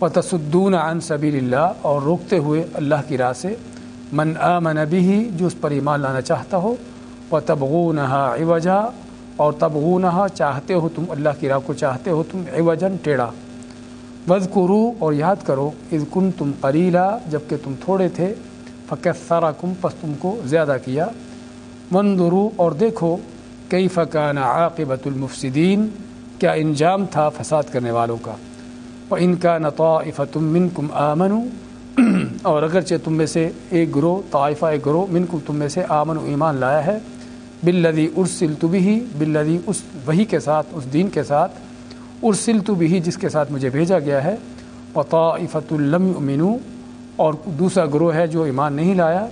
و تصدون عن سبیل اللہ اور روکتے ہوئے اللہ کی راہ سے، من آمن بھی جو اس پر ایمان لانا چاہتا ہو و تبغونہا عوجا اور تبغونہا چاہتے ہو تم اللہ کی راہ کو چاہتے ہو تم عوجن ٹیڑھا۔ وز کرو اور یاد کرو، اذ کن تم قلیلہ جبکہ تم تھوڑے تھے فقت سارا کم پس تم کو زیادہ کیا۔ منظرو اور دیکھو کئی فقان عاقبۃ المفسدین کیا انجام تھا فساد کرنے والوں کا۔ و ان کا نطائف تم من کم آمن اور اگرچہ تم میں سے ایک گروہ، طائفہ ایک گروہ من کم تم میں سے آمن و ایمان لایا ہے بلدی ارسل تو بھی بلدی اس وہی کے ساتھ، اس دین کے ساتھ ارسل تو بھی جس کے ساتھ مجھے بھیجا گیا ہے و طائفۃ الم امنو اور دوسرا گروہ ہے جو ایمان نہیں لایا،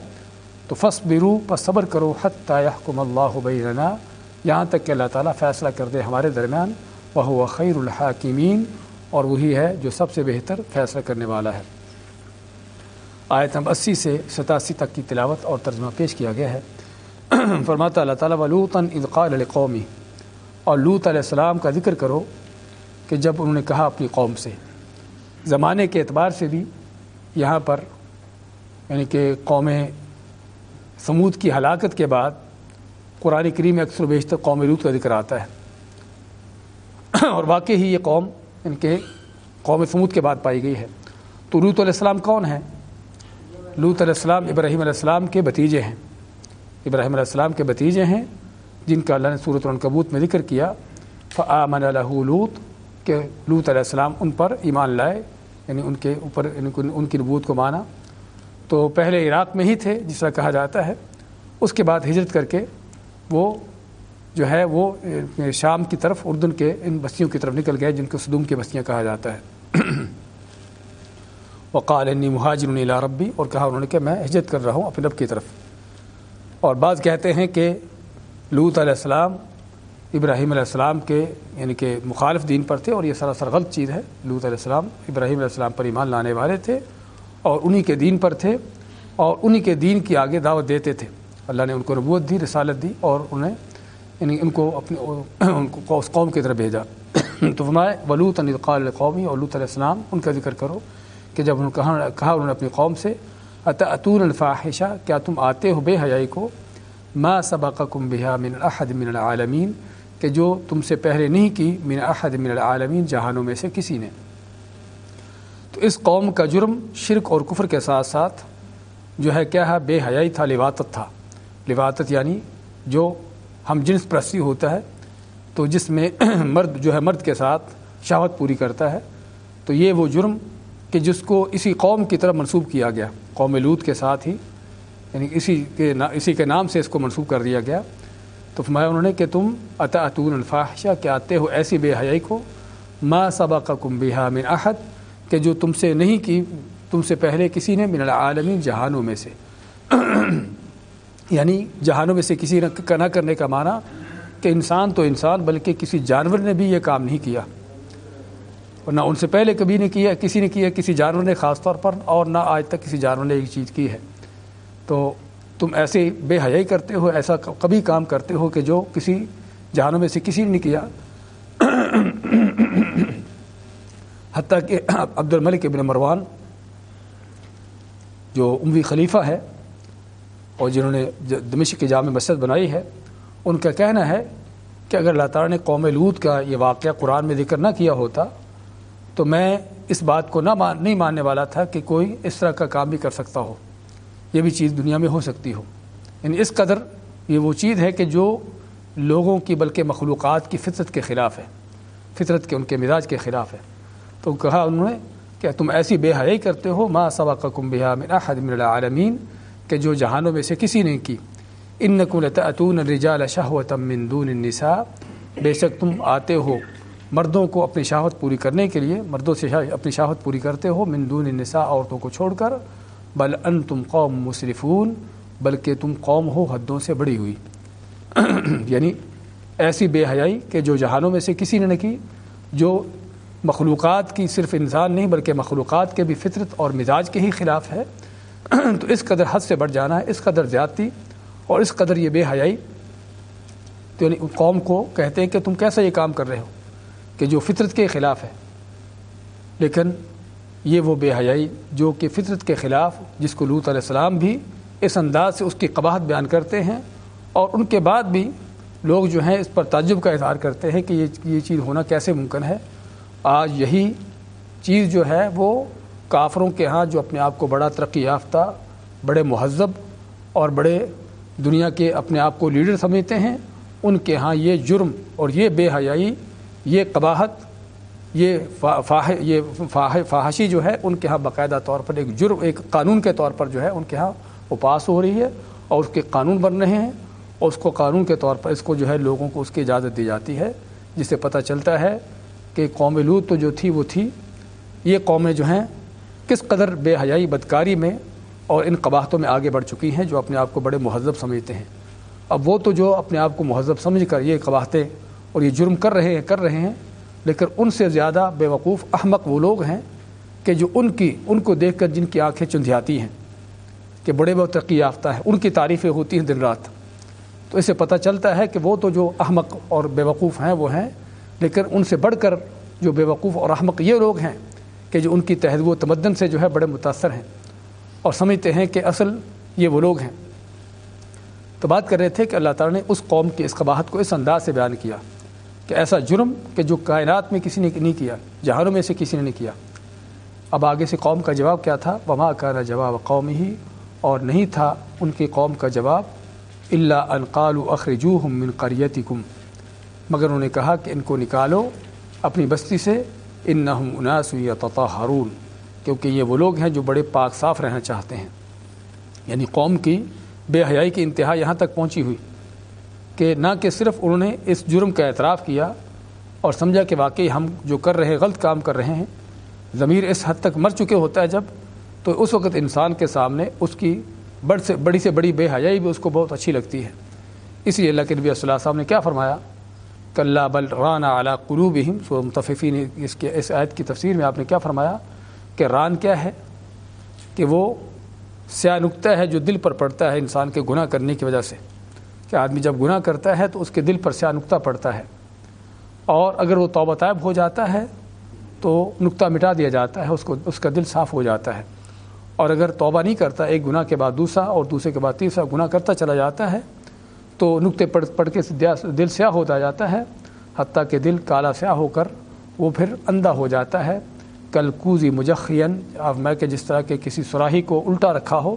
تو فص برو پر صبر کرو حتیٰ یحکم اللہ بیننا یہاں تک کہ اللہ تعالیٰ فیصلہ کر دے ہمارے درمیان وہ خیر الحاکمین اور وہی ہے جو سب سے بہتر فیصلہ کرنے والا ہے۔ آیت نمبر اسی سے ستاسی تک کی تلاوت اور ترجمہ پیش کیا گیا ہے۔ فرماتا اللہ تعالیٰ ولوطن اذقال القومی اور لوت علیہ السلام کا ذکر کرو کہ جب انہوں نے کہا اپنی قوم سے۔ زمانے کے اعتبار سے بھی یہاں پر یعنی کہ قوم سمود کی ہلاکت کے بعد، قرآن کریم اکثر و بیشتر قوم لوت کا ذکر آتا ہے۔ اور واقعی ہی یہ قوم ان کے قوم سمود کے بعد پائی گئی ہے۔ تو لوت علیہ السلام کون ہیں؟ لوت علیہ السلام، ابراہیم علیہ السلام کے بتیجے ہیں۔ ابراہیم علیہ السلام کے بتیجے ہیں، جن کا اللہ نے صورت العنکبوت میں ذکر کیا۔ فآمن الہ لوت کہ لوت علیہ السلام ان پر ایمان لائے یعنی ان کے اوپر یعنی ان کی نبوت کو مانا۔ تو پہلے عراق میں ہی تھے، جس طرح کہا جاتا ہے۔ اس کے بعد ہجرت کر کے وہ جو ہے وہ شام کی طرف اردن کے ان بستیوں کی طرف نکل گئے، جن کو صدوم کی بستیاں کہا جاتا ہے۔ وقال انی مہاجر الا ربی اور کہا انہوں نے کہ میں ہجرت کر رہا ہوں اپنے رب کی طرف۔ اور بعض کہتے ہیں کہ لوت علیہ السلام، ابراہیم علیہ السلام کے یعنی کہ مخالف دین پر تھے، اور یہ سراسر غلط چیز ہے۔ لوت علیہ السلام، ابراہیم علیہ السلام پر ایمان لانے والے تھے، اور انہی کے دین پر تھے، اور انہی کے دین کی آگے دعوت دیتے تھے۔ اللہ نے ان کو نبوت دی، رسالت دی، اور انہیں یعنی ان کو اپنے ان کو اس قوم کی طرف بھیجا۔ تو فرمائے ولوت القال قومی اور لوت علیہ السلام ان کا ذکر کرو کہ جب انہوں نے کہا کہا انہوں نے اپنی قوم سے اتون الفاحشہ کیا تم آتے ہو بے حیائی کو؟ ما سبقکم بها من احد من العالمین کہ جو تم سے پہلے نہیں کی من احد من العالمین، جہانوں میں سے کسی نے۔ تو اس قوم کا جرم شرک اور کفر کے ساتھ ساتھ جو ہے، کیا ہے؟ بے حیائی تھا، لواطت تھا۔ لواطت یعنی جو ہم جنس پرستی ہوتا ہے، تو جس میں مرد جو ہے مرد کے ساتھ شہوت پوری کرتا ہے۔ تو یہ وہ جرم کہ جس کو اسی قوم کی طرف منسوب کیا گیا، قوم لوت کے ساتھ ہی یعنی اسی کے اسی کے نام سے اس کو منسوب کر دیا گیا۔ تو فرمایا انہوں نے کہ تم اتون الفاحشہ کہ آتے ہو ایسی بے حیائی کو؟ ما سبق کم بحا من احد، کہ جو تم سے نہیں کی، تم سے پہلے کسی نے، من العالمین جہانوں میں سے۔ یعنی جہانوں میں سے کسی نہ کرنے کا معنی کہ انسان تو انسان، بلکہ کسی جانور نے بھی یہ کام نہیں کیا۔ اور نہ ان سے پہلے کبھی نہیں کیا، کسی نے کیا، کسی جانور نے خاص طور پر، اور نہ آج تک کسی جانور نے ایک چیز کی ہے۔ تو تم ایسے بے حیائی کرتے ہو، ایسا کبھی کام کرتے ہو کہ جو کسی جہانوں میں سے کسی نے نہیں کیا۔ حتیٰ کہ عبد الملک ابن مروان جو عموی خلیفہ ہے اور جنہوں نے دمشق کی جامع مسجد بنائی ہے، ان کا کہنا ہے کہ اگر اللہ تعالیٰ نے قوم لوت کا یہ واقعہ قرآن میں ذکر نہ کیا ہوتا، تو میں اس بات کو نہ مان، نہیں ماننے والا تھا کہ کوئی اس طرح کا کام بھی کر سکتا ہو۔ یہ بھی چیز دنیا میں ہو سکتی ہو۔ یعنی اس قدر یہ وہ چیز ہے کہ جو لوگوں کی بلکہ مخلوقات کی فطرت کے خلاف ہے، فطرت کے ان کے مزاج کے خلاف ہے۔ تو کہا انہوں نے کہ تم ایسی بے حیائی کرتے ہو، ما سبقکم بها من احد من العالمین کہ جو جہانوں میں سے کسی نے کی۔ ان لتأتون الرجال شہوتا من دون النساء۔ بے شک تم آتے ہو مردوں کو اپنی شہوت پوری کرنے کے لیے، مردوں سے اپنی شہوت پوری کرتے ہو من دون النساء عورتوں کو چھوڑ کر۔ بل ان تم قوم مصرفون بلکہ تم قوم ہو حدوں سے بڑی ہوئی۔ یعنی ایسی بے حیائی کہ جو جہانوں میں سے کسی نے نہ کی، جو مخلوقات کی صرف انسان نہیں، بلکہ مخلوقات کے بھی فطرت اور مزاج کے ہی خلاف ہے۔ تو اس قدر حد سے بڑھ جانا ہے، اس قدر زیادتی اور اس قدر یہ بے حیائی۔ تو یعنی قوم کو کہتے ہیں کہ تم کیسا یہ کام کر رہے ہو کہ جو فطرت کے خلاف ہے۔ لیکن یہ وہ بے حیائی جو کہ فطرت کے خلاف، جس کو لوت علیہ السلام بھی اس انداز سے اس کی قباحت بیان کرتے ہیں اور ان کے بعد بھی لوگ جو ہیں اس پر تعجب کا اظہار کرتے ہیں کہ یہ یہ چیز ہونا کیسے ممکن ہے۔ آج یہی چیز جو ہے وہ کافروں کے ہاں جو اپنے آپ کو بڑا ترقی یافتہ، بڑے مہذب اور بڑے دنیا کے اپنے آپ کو لیڈر سمجھتے ہیں، ان کے ہاں یہ جرم اور یہ بے حیائی، یہ قباحت، یہ فاح یہ فاح فاحشی جو ہے، ان کے ہاں باقاعدہ طور پر ایک جرم، ایک قانون کے طور پر جو ہے، ان کے ہاں وہ پاس ہو رہی ہے اور اس کے قانون بن رہے ہیں اور اس کو قانون کے طور پر، اس کو جو ہے لوگوں کو اس کی اجازت دی جاتی ہے، جس سے پتہ چلتا ہے کہ قوم لوت تو جو تھی وہ تھی، یہ قومیں جو ہیں کس قدر بے حیائی بدکاری میں اور ان قباحتوں میں آگے بڑھ چکی ہیں جو اپنے آپ کو بڑے مہذب سمجھتے ہیں؟ اب وہ تو جو اپنے آپ کو مہذب سمجھ کر یہ قباحتیں اور یہ جرم کر رہے ہیں، کر رہے ہیں، لیکن ان سے زیادہ بے وقوف، احمق وہ لوگ ہیں کہ جو ان کی، ان کو دیکھ کر جن کی آنکھیں چندھیاتی ہیں، کہ بڑے بہت ترقی یافتہ ہیں، ان کی تعریفیں ہوتی ہیں دن رات۔ تو اسے پتہ چلتا ہے کہ وہ تو جو احمق اور بے وقوف ہیں، وہ ہیں، لیکن ان سے بڑھ کر جو بے وقوف اور احمق یہ لوگ ہیں کہ جو ان کی تہذیب و تمدن سے جو ہے بڑے متاثر ہیں اور سمجھتے ہیں کہ اصل یہ وہ لوگ ہیں۔ تو بات کر رہے تھے کہ اللہ تعالیٰ نے اس قوم کی اس قباحت کو اس انداز سے بیان کیا کہ ایسا جرم کہ جو کائنات میں کسی نے نہیں کیا، جہانوں میں سے کسی نے نہیں کیا۔ اب آگے سے قوم کا جواب کیا تھا؟ وما کا جواب قوم ہی اور نہیں تھا ان کی قوم کا جواب اللہ القال اخرجو ہم من قریتی مگر انہوں نے کہا کہ ان کو نکالو اپنی بستی سے ان اناس یا ہارون کیونکہ یہ وہ لوگ ہیں جو بڑے پاک صاف رہنا چاہتے ہیں۔ یعنی قوم کی بے حیائی کی انتہا یہاں تک پہنچی ہوئی کہ نہ کہ صرف انہوں نے اس جرم کا اعتراف کیا اور سمجھا کہ واقعی ہم جو کر رہے غلط کام کر رہے ہیں۔ ضمیر اس حد تک مر چکے ہوتا ہے جب، تو اس وقت انسان کے سامنے اس کی بڑھ سے، بڑی سے بڑی بے حیائی بھی اس کو بہت اچھی لگتی ہے۔ اس لیے اللہ کے نبی صلی اللہ صاحب نے کیا فرمایا؟ کہ اللہ بل رانا اعلیٰ قلوب سو متفقی نے اس کے اس عائد کی تفسیر میں آپ نے کیا فرمایا؟ کہ ران کیا ہے؟ کہ وہ سیاہ نقطہ ہے جو دل پر پڑتا ہے انسان کے گناہ کرنے کی وجہ سے۔ کہ آدمی جب گناہ کرتا ہے تو اس کے دل پر سیاہ نقطہ پڑتا ہے۔ اور اگر وہ توبہ طائب ہو جاتا ہے تو نقطہ مٹا دیا جاتا ہے، اس کو اس کا دل صاف ہو جاتا ہے۔ اور اگر توبہ نہیں کرتا، ایک گناہ کے بعد دوسرا اور دوسرے کے بعد تیسرا گناہ کرتا چلا جاتا ہے تو نقطے پڑھ پڑھ کے دل سیاہ ہوتا جاتا ہے، حتیٰ کہ دل کالا سیاہ ہو کر وہ پھر اندھا ہو جاتا ہے۔ کل کوزی مجخین اب میں کہ جس طرح کے کسی سراہی کو الٹا رکھا ہو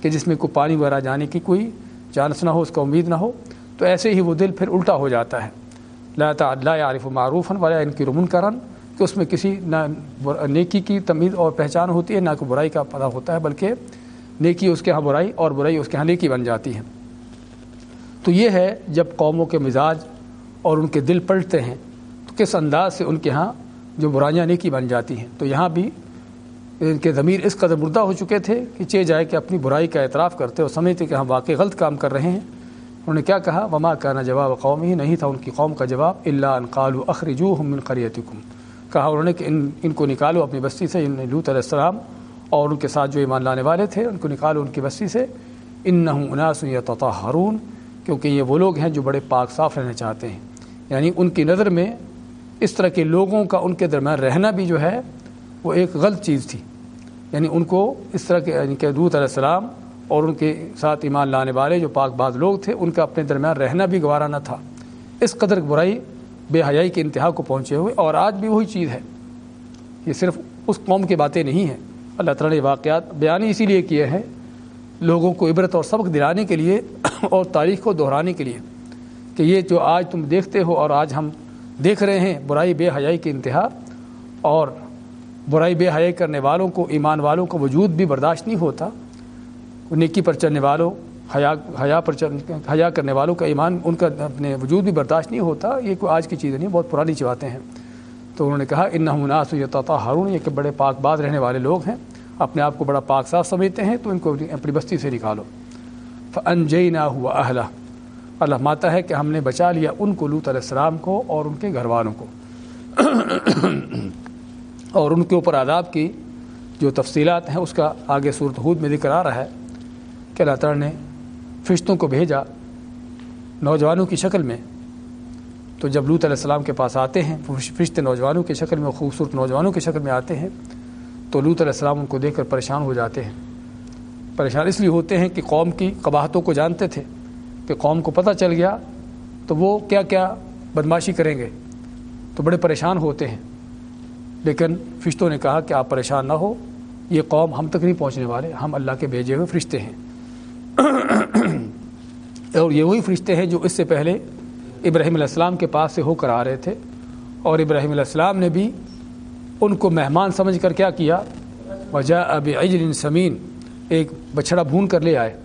کہ جس میں کوئی پانی وغیرہ جانے کی کوئی چانس نہ ہو، اس کا امید نہ ہو، تو ایسے ہی وہ دل پھر الٹا ہو جاتا ہے۔ لا اللہ عارف و معروف والا ان کی رمن کرن کہ اس میں کسی نہ نیکی کی تمیز اور پہچان ہوتی ہے، نہ کہ برائی کا پتہ ہوتا ہے، بلکہ نیکی اس کے ہاں برائی اور برائی اس کے ہاں نیکی بن جاتی ہے۔ تو یہ ہے جب قوموں کے مزاج اور ان کے دل پلٹتے ہیں، تو کس انداز سے ان کے ہاں جو برائیاں نیکی بن جاتی ہیں؟ تو یہاں بھی ان کے ضمیر اس قدر مردہ ہو چکے تھے کہ چے جائے کہ اپنی برائی کا اعتراف کرتے اور سمجھتے کہ ہم واقعی غلط کام کر رہے ہیں۔ انہوں نے کیا کہا؟ وما کا جواب قوم ہی نہیں تھا ان کی قوم کا جواب اللہ انقال اخرجو من قریتکم کہا انہوں نے کہ ان ان کو نکالو اپنی بستی سے یعنی ان لوت علیہ السلام اور ان کے ساتھ جو ایمان لانے والے تھے، ان کو نکالو ان کی بستی سے۔ ان نہ اناس یا کیونکہ یہ وہ لوگ ہیں جو بڑے پاک صاف رہنا چاہتے ہیں۔ یعنی ان کی نظر میں اس طرح کے لوگوں کا ان کے درمیان رہنا بھی جو ہے، وہ ایک غلط چیز تھی۔ یعنی ان کو اس طرح کے یعنی کہ دودھ علیہ السلام اور ان کے ساتھ ایمان لانے والے جو پاک بعض لوگ تھے، ان کا اپنے درمیان رہنا بھی گوارا نہ تھا۔ اس قدر برائی، بے حیائی کے انتہا کو پہنچے ہوئے۔ اور آج بھی وہی چیز ہے۔ یہ صرف اس قوم کی باتیں نہیں ہیں۔ اللہ تعالیٰ نے واقعات بیان اسی لیے کیے ہیں لوگوں کو عبرت اور سبق دلانے کے لیے اور تاریخ کو دہرانے کے لیے کہ یہ جو آج تم دیکھتے ہو اور آج ہم دیکھ رہے ہیں، برائی بے حیائی کی انتہا اور برائی بے حیائی کرنے والوں کو، ایمان والوں کو وجود بھی برداشت نہیں ہوتا۔ نیکی پر چلنے والوں، حیا حیا پر حیا کرنے والوں کا ایمان، ان کا اپنے وجود بھی برداشت نہیں ہوتا۔ یہ کوئی آج کی چیزیں نہیں، بہت پرانی باتیں ہیں۔ تو انہوں نے کہا ان نمناس یتا ہارون یہ کہ بڑے پاک باز رہنے والے لوگ ہیں۔ اپنے آپ کو بڑا پاک صاف سمجھتے ہیں، تو ان کو اپنی بستی سے نکالو۔ انجئی نہ ہوا اہلا اللہ ماتا ہے کہ ہم نے بچا لیا ان کو لوت علیہ السلام کو اور ان کے گھر والوں کو۔ اور ان کے اوپر آداب کی جو تفصیلات ہیں، اس کا آگے صورت حود میں ذکر آ رہا ہے کہ اللہ تعالیٰ نے فرشتوں کو بھیجا نوجوانوں کی شکل میں۔ تو جب لوت علیہ السلام کے پاس آتے ہیں، فرشتے نوجوانوں کی شکل میں خوبصورت نوجوانوں کی شکل میں آتے ہیں تو لوت علیہ السلام ان کو دیکھ کر پریشان ہو جاتے ہیں۔ پریشان اس لیے ہوتے ہیں کہ قوم کی قباہتوں کو جانتے تھے کہ قوم کو پتہ چل گیا تو وہ کیا کیا بدماشی کریں گے۔ تو بڑے پریشان ہوتے ہیں۔ لیکن فرشتوں نے کہا کہ آپ پریشان نہ ہو، یہ قوم ہم تک نہیں پہنچنے والے، ہم اللہ کے بھیجے ہوئے فرشتے ہیں۔ اور یہ وہی فرشتے ہیں جو اس سے پہلے ابراہیم علیہ السلام کے پاس سے ہو کر آ رہے تھے۔ اور ابراہیم علیہ السلام نے بھی ان کو مہمان سمجھ کر کیا کیا؟ وجہ اب عجل سمین، ایک بچھڑا بھون کر لے آئے۔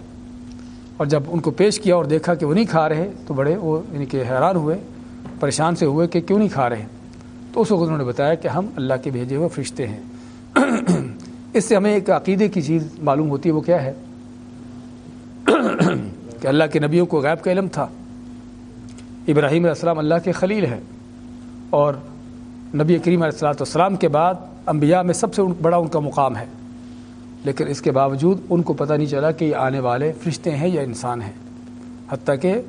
اور جب ان کو پیش کیا اور دیکھا کہ وہ نہیں کھا رہے، تو بڑے وہ یعنی کہ حیران ہوئے، پریشان سے ہوئے کہ کیوں نہیں کھا رہے؟ تو اس وقت انہوں نے بتایا کہ ہم اللہ کے بھیجے ہوئے فرشتے ہیں۔ اس سے ہمیں ایک عقیدے کی چیز معلوم ہوتی ہے، وہ کیا ہے؟ کہ اللہ کے نبیوں کو غیب کا علم تھا۔ ابراہیم علیہ السلام اللہ کے خلیل ہیں۔ اور نبی کریم علیہ السلاۃ والسلام کے بعد انبیاء میں سب سے بڑا ان کا مقام ہے۔ لیکن اس کے باوجود ان کو پتہ نہیں چلا کہ یہ آنے والے فرشتے ہیں یا انسان ہیں۔ حتیٰ کہ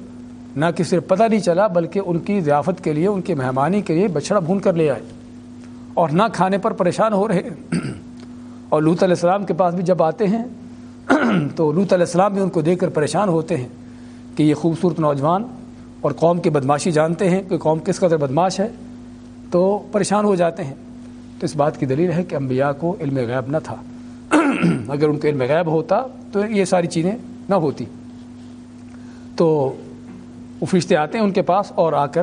نہ کہ صرف پتہ نہیں چلا بلکہ ان کی ضیافت کے لیے، ان کی مہمانی کے لیے بچھڑا بھون کر لے آئے۔ اور نہ کھانے پر پریشان ہو رہے۔ اور لوت علیہ السلام کے پاس بھی جب آتے ہیں تو لوت علیہ السلام بھی ان کو دیکھ کر پریشان ہوتے ہیں کہ یہ خوبصورت نوجوان اور قوم کی بدماشی جانتے ہیں کہ قوم کس قدر بدماش ہے۔ تو پریشان ہو جاتے ہیں۔ تو اس بات کی دلیل ہے کہ انبیاء کو علم غیب نہ تھا۔ اگر ان کو علم غیب ہوتا تو یہ ساری چیزیں نہ ہوتی۔ تو وہ فرشتے آتے ہیں ان کے پاس اور آ کر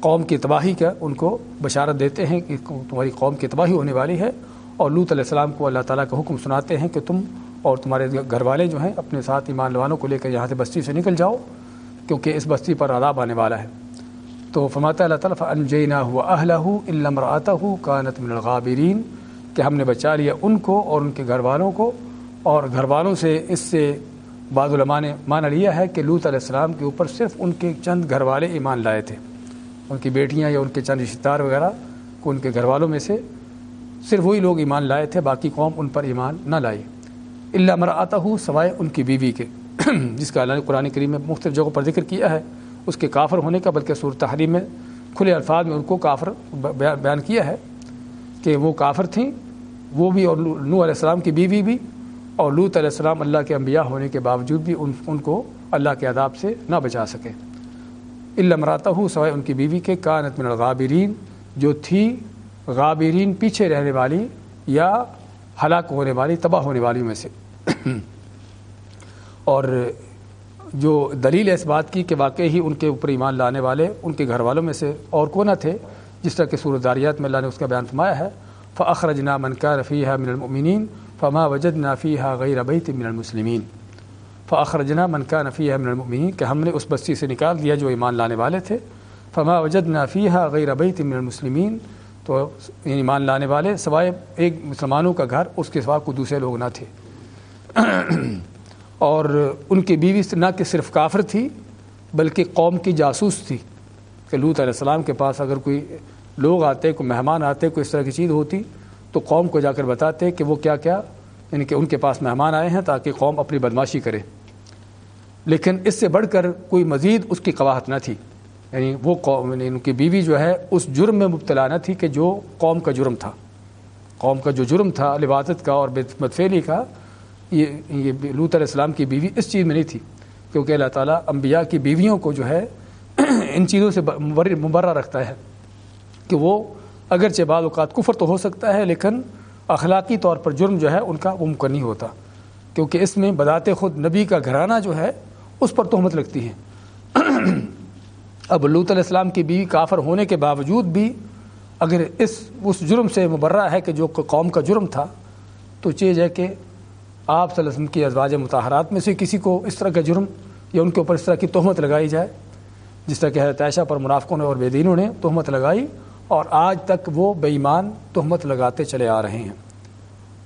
قوم کی تباہی کا ان کو بشارت دیتے ہیں کہ تمہاری قوم کی تباہی ہونے والی ہے۔ اور لوت علیہ السلام کو اللہ تعالیٰ کا حکم سناتے ہیں کہ تم اور تمہارے گھر والے جو ہیں اپنے ساتھ ایمان والوں کو لے کر یہاں سے بستی سے نکل جاؤ، کیونکہ اس بستی پر عذاب آنے والا ہے۔ تو فرماتا اللہ تعالیٰ انجینا ہوا اہل علم آتا ہوں کانت من الغابرین کہ ہم نے بچا لیا ان کو اور ان کے گھر والوں کو، اور گھر والوں سے اس سے بعض علماء نے مان لیا ہے کہ لوت علیہ السلام کے اوپر صرف ان کے چند گھر والے ایمان لائے تھے۔ ان کی بیٹیاں یا ان کے چند رشتہ دار وغیرہ کو ان کے گھر والوں میں سے صرف وہی لوگ ایمان لائے تھے، باقی قوم ان پر ایمان نہ لائی۔ اللہ مر آتا سوائے ان کی بیوی کے۔ جس کا اللہ نے قرآن کریم میں مختلف جگہوں پر ذکر کیا ہے۔ اس کے کافر ہونے کا، بلکہ صورت تحریم میں کھلے الفاظ میں ان کو کافر بیان کیا ہے کہ وہ کافر تھیں، وہ بھی اور نو علیہ السلام کی بیوی بھی اور لوت علیہ السلام اللہ کے انبیاء ہونے کے باوجود بھی ان ان کو اللہ کے عذاب سے نہ بچا سکے۔ اللہ مراتا ہوں سوائے ان کی بیوی کے، کانت من الغابرین، جو تھی غابرین پیچھے رہنے والی یا ہلاک ہونے والی، تباہ ہونے والی میں سے۔ اور جو دلیل ہے اس بات کی کہ واقعی ہی ان کے اوپر ایمان لانے والے، ان کے گھر والوں میں سے اور کو نہ تھے، جس طرح کہ سورت داریات میں اللہ نے اس کا بیان فرمایا ہے فخرجنا من کا رفیع من المؤمنین فما وجد نافی غیر بیت من المسلمین فخرجنا من کا نفی من المؤمنین کہ ہم نے اس بستی سے نکال دیا جو ایمان لانے والے تھے۔ فما وجد نافی ہا غیر بیت من المسلمین تو یعنی ایمان لانے والے، سوائے ایک مسلمانوں کا گھر، اس کے سوا کو دوسرے لوگ نہ تھے۔ اور ان کی بیوی نہ کہ صرف کافر تھی، بلکہ قوم کی جاسوس تھی کہ لوت علیہ السلام کے پاس اگر کوئی لوگ آتے، کوئی مہمان آتے، کوئی اس طرح کی چیز ہوتی، تو قوم کو جا کر بتاتے کہ وہ کیا کیا یعنی کہ ان کے پاس مہمان آئے ہیں تاکہ قوم اپنی بدماشی کرے۔ لیکن اس سے بڑھ کر کوئی مزید اس کی قواہت نہ تھی۔ یعنی وہ قوم یعنی ان کی بیوی جو ہے، اس جرم میں مبتلا نہ تھی کہ جو قوم کا جرم تھا۔ قوم کا جو جرم تھا لبادت کا اور بدفیلی کا یہ یہ لوت علیہ السلام کی بیوی اس چیز میں نہیں تھی، کیونکہ اللہ تعالیٰ انبیاء کی بیویوں کو جو ہے ان چیزوں سے مبرہ رکھتا ہے کہ وہ اگرچہ بعض اوقات کفر تو ہو سکتا ہے، لیکن اخلاقی طور پر جرم جو ہے ان کا وہ ممکن نہیں ہوتا، کیونکہ اس میں بدات خود نبی کا گھرانہ جو ہے اس پر تہمت لگتی ہے۔ اب لوت علیہ السلام کی بیوی کافر ہونے کے باوجود بھی اگر اس اس جرم سے مبرہ ہے کہ جو قوم کا جرم تھا، تو چیز ہے کہ آپ صلی اللہ علیہ وسلم کی ازواج متحرات میں سے کسی کو اس طرح کا جرم یا ان کے اوپر اس طرح کی تہمت لگائی جائے، جس طرح کہ حضرت عائشہ پر منافقوں نے اور بے دینوں نے تہمت لگائی اور آج تک وہ بے ایمان تہمت لگاتے چلے آ رہے ہیں۔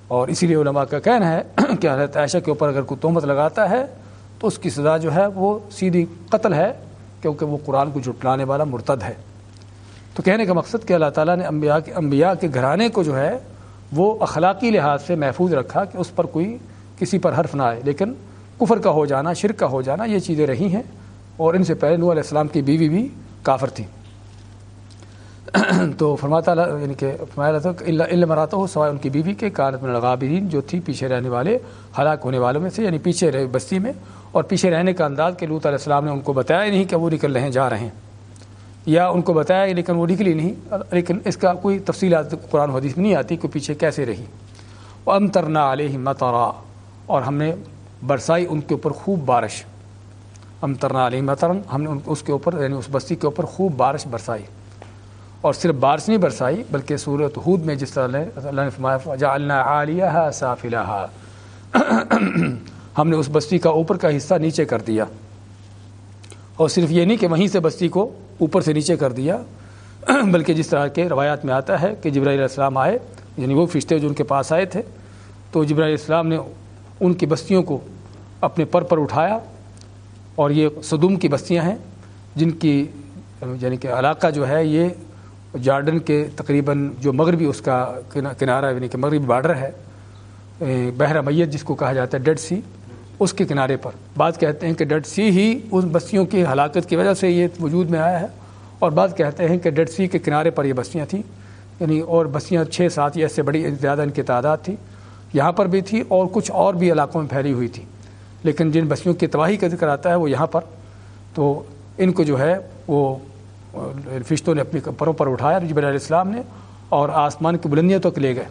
اور اسی لیے علماء کا کہنا ہے کہ حضرت عائشہ کے اوپر اگر کوئی تہمت لگاتا ہے تو اس کی سزا جو ہے وہ سیدھی قتل ہے، کیونکہ وہ قرآن کو جٹلانے والا مرتد ہے۔ تو کہنے کا مقصد کہ اللہ تعالیٰ نے انبیاء کے انبیاء کے گھرانے کو جو ہے وہ اخلاقی لحاظ سے محفوظ رکھا کہ اس پر کوئی کسی پر حرف نہ آئے۔ لیکن کفر کا ہو جانا، شرک کا ہو جانا، یہ چیزیں رہی ہیں اور ان سے پہلے نور علیہ السلام کی بیوی بھی کافر تھی۔ تو فرماتا یعنی کہ فرمایا تھا کہ اللہ مراتا ہو سوائے ان کی بیوی کے کارت میں الغابرین، جو تھی پیچھے رہنے والے، ہلاک ہونے والوں میں سے یعنی پیچھے رہے بستی میں۔ اور پیچھے رہنے کا انداز کہ لوت علیہ السلام نے ان کو بتایا ہی نہیں کہ وہ نکل رہے ہیں جا رہے ہیں۔ یا ان کو بتایا لیکن وہ نکلی نہیں، لیکن اس کا کوئی تفصیلات قرآن حدیث میں نہیں آتی کہ پیچھے کیسے رہی؟ وہ ام ترنا علیہ مترا اور ہم نے برسائی ان کے اوپر خوب بارش۔ ام ترنا علیہ مترن ہم نے اس کے اوپر یعنی اس بستی کے اوپر خوب بارش برسائی۔ اور صرف بارش نہیں برسائی، بلکہ صورت حود میں جس طرح اللہ نے فرمایا جعلنا عالیہ صافلہ ہم نے اس بستی کا اوپر کا حصہ نیچے کر دیا۔ اور صرف یہ نہیں کہ وہیں سے بستی کو اوپر سے نیچے کر دیا، بلکہ جس طرح کے روایات میں آتا ہے کہ جبرائیل علیہ السلام آئے یعنی وہ فرشتے جو ان کے پاس آئے تھے، تو جبرائیل علیہ السلام نے ان کی بستیوں کو اپنے پر پر اٹھایا، اور یہ صدوم کی بستیاں ہیں، جن کی یعنی کہ علاقہ جو ہے، یہ جارڈن کے تقریباً جو مغربی اس کا کنارہ یعنی کہ مغربی بارڈر ہے بحرہ میت جس کو کہا جاتا ہے، ڈیڈ سی۔ اس کے کنارے پر۔ بعض کہتے ہیں کہ ڈیڈ سی ہی ان بستیوں کی ہلاکت کی وجہ سے یہ وجود میں آیا ہے۔ اور بعض کہتے ہیں کہ ڈیڈ سی کے کنارے پر یہ بستیاں تھیں۔ یعنی اور بستیاں چھ سات یا سے بڑی زیادہ ان کی تعداد تھی۔ یہاں پر بھی تھی اور کچھ اور بھی علاقوں میں پھیلی ہوئی تھی۔ لیکن جن بستیوں کی تباہی کا ذکر آتا ہے وہ یہاں پر۔ تو ان کو جو ہے وہ، فرشتوں نے اپنی پروں پر اٹھایا جب علیہ السلام نے، اور آسمان کی بلندیوں تک لے گئے۔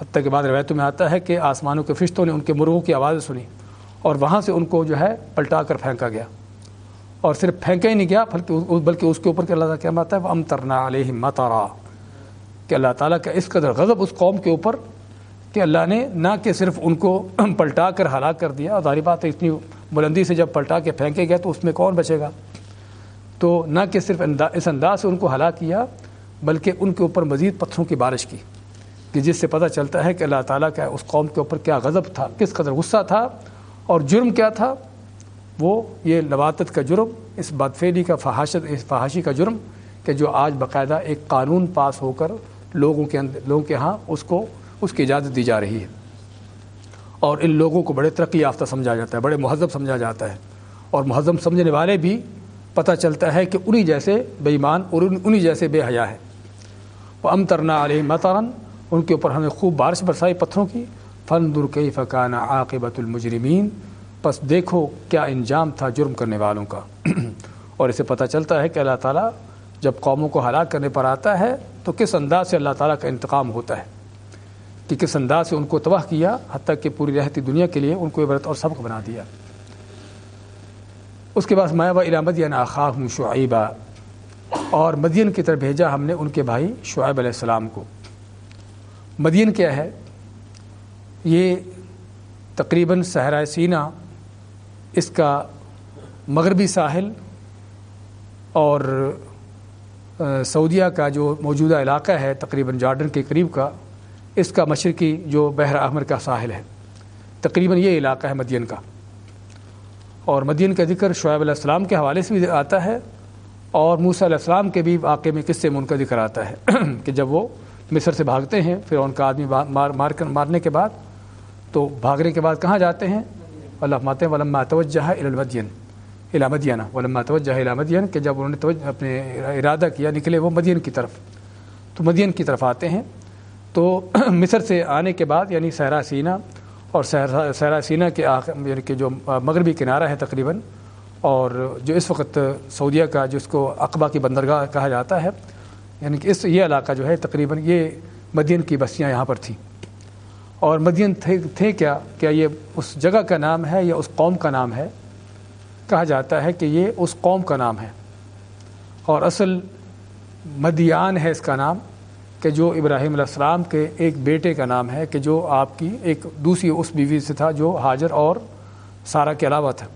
حتیٰ کے بعد روایتوں میں آتا ہے کہ آسمانوں کے فرشتوں نے ان کے مرغوں کی آوازیں سنی۔ اور وہاں سے ان کو جو ہے پلٹا کر پھینکا گیا۔ اور صرف پھینکا ہی نہیں گیا، بلکہ بلکہ اس کے اوپر کہ اللہ تعالیٰ کیا آتا ہے وہ ام ترنا علیہ متارا کہ اللہ تعالیٰ کا اس قدر غضب اس قوم کے اوپر کہ اللہ نے نہ کہ صرف ان کو پلٹا کر ہلاک کر دیا۔ اور ظاہری بات ہے، اتنی بلندی سے جب پلٹا کے پھینکے گئے تو اس میں کون بچے گا؟ تو نہ کہ صرف اس انداز سے ان کو ہلاک کیا، بلکہ ان کے اوپر مزید پتھروں کی بارش کی، کہ جس سے پتہ چلتا ہے کہ اللہ تعالیٰ کا اس قوم کے اوپر کیا غضب تھا، کس قدر غصہ تھا اور جرم کیا تھا؟ وہ یہ لواتت کا جرم، اس بدفیلی کا فحاشت، اس فحاشی کا جرم کہ جو آج باقاعدہ ایک قانون پاس ہو کر لوگوں کے اندر، لوگوں کے ہاں اس کو، اس کی اجازت دی جا رہی ہے۔ اور ان لوگوں کو بڑے ترقی یافتہ سمجھا جاتا ہے، بڑے مہذب سمجھا جاتا ہے۔ اور مہذب سمجھنے والے بھی پتہ چلتا ہے کہ انہی جیسے بے ایمان اور انہی جیسے بے حیا ہے۔ وہ ام ترنا علیہ مترن ان کے اوپر ہمیں خوب بارش برسائی پتھروں کی۔ فن درکئی فقانہ عاقبۃ المجرمین۔ پس دیکھو کیا انجام تھا جرم کرنے والوں کا۔ اور اسے پتہ چلتا ہے کہ اللہ تعالیٰ جب قوموں کو ہلاک کرنے پر آتا ہے تو کس انداز سے اللہ تعالیٰ کا انتقام ہوتا ہے؟ کہ کس انداز سے ان کو تباہ کیا حتیٰ کہ پوری رہتی دنیا کے لیے ان کو عبرت اور سبق بنا دیا۔ اس کے بعد مایا و علامت آخا ہوں شعیبہ اور مدین کی طرف بھیجا ہم نے ان کے بھائی شعیب علیہ السلام کو۔ مدین کیا ہے؟ یہ تقریباً صحرائے سینا، اس کا مغربی ساحل اور سعودیہ کا جو موجودہ علاقہ ہے، تقریباً جارڈن کے قریب کا، اس کا مشرقی جو بحر احمر کا ساحل ہے، تقریباً یہ علاقہ ہے مدین کا۔ اور مدین کا ذکر شعیب علیہ السلام کے حوالے سے بھی آتا ہے اور موسیٰ علیہ السلام کے بھی واقعے میں قصے میں ان کا ذکر آتا ہے۔ کہ جب وہ مصر سے بھاگتے ہیں، پھر ان کا آدمی مار مار کر مارنے کے بعد تو بھاگنے کے بعد کہاں جاتے ہیں؟ اللہ مات ولما توجہ المدین علامدینہ ولما توجہ علامدین کہ جب انہوں نے توجہ، اپنے ارادہ کیا، نکلے وہ مدین کی طرف۔ تو مدین کی طرف آتے ہیں۔ تو مصر سے آنے کے بعد یعنی سہرا سینہ اور سہرا سینہ کے آخر یعنی کہ جو مغربی کنارہ ہے تقریباً، اور جو اس وقت سعودیہ کا جس کو اقبا کی بندرگاہ کہا جاتا ہے یعنی کہ اس یہ علاقہ جو ہے تقریباً یہ مدین کی بستیاں یہاں پر تھیں۔ اور مدین تھے تھے کیا کیا یہ اس جگہ کا نام ہے یا اس قوم کا نام ہے؟ کہا جاتا ہے کہ یہ اس قوم کا نام ہے۔ اور اصل مدیان ہے اس کا نام کہ جو ابراہیم علیہ السلام کے ایک بیٹے کا نام ہے کہ جو آپ کی ایک دوسری اس بیوی سے تھا جو حاجر اور سارا کے علاوہ تھا۔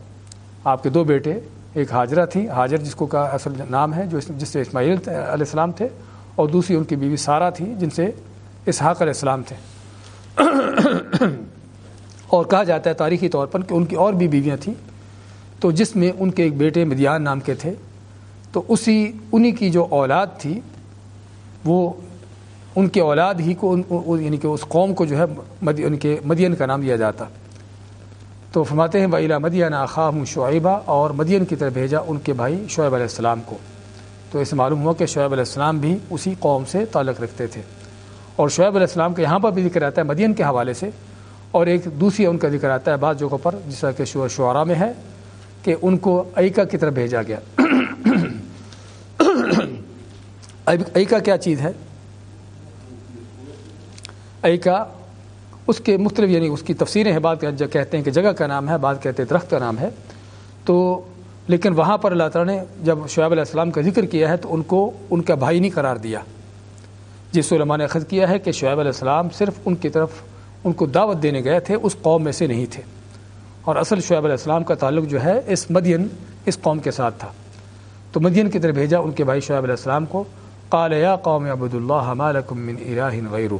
آپ کے دو بیٹے، ایک حاجرہ تھی، حاجر جس کو کا اصل نام ہے، جو جس سے اسماعیل علیہ السلام تھے، اور دوسری ان کی بیوی سارا تھی جن سے اسحاق علیہ السلام تھے۔ اور کہا جاتا ہے تاریخی طور پر کہ ان کی اور بھی بیویاں تھیں۔ تو جس میں ان کے ایک بیٹے مدیان نام کے تھے، تو اسی، انہی کی جو اولاد تھی، وہ ان کے اولاد ہی کو یعنی کہ اس قوم کو جو ہے ان کے مدین کا نام دیا جاتا۔ تو فرماتے ہیں بلا مدینہ خواہ شعیبہ اور مدین کی طرف بھیجا ان کے بھائی شعیب علیہ السلام کو۔ تو اسے معلوم ہوا کہ شعیب علیہ السلام بھی اسی قوم سے تعلق رکھتے تھے۔ اور شعیب علیہ السلام کا یہاں پر بھی ذکر آتا ہے، مدین کے حوالے سے۔ اور ایک دوسری ان کا ذکر آتا ہے بعض جگہوں پر، جس طرح کہ شعرا میں ہے کہ ان کو ایکا کی طرف بھیجا گیا۔ ایکا کیا چیز ہے؟ ایکا اس کے مختلف یعنی اس کی تفسیریں ہیں، بعض کہتے ہیں کہ جگہ کا نام ہے، بعض کہتے ہیں درخت کا نام ہے۔ تو لیکن وہاں پر اللہ تعالیٰ نے جب شعیب علیہ السلام کا ذکر کیا ہے تو ان کو ان کا بھائی نہیں قرار دیا۔ جس علماء نے خط کیا ہے کہ شعیب علیہ السلام صرف ان کی طرف ان کو دعوت دینے گئے تھے، اس قوم میں سے نہیں تھے۔ اور اصل شعیب علیہ السلام کا تعلق جو ہے، اس مدین، اس قوم کے ساتھ تھا۔ تو مدین کی طرف بھیجا ان کے بھائی شعیب علیہ السلام کو، قال یا قوم عبد اللہ من الہ غیر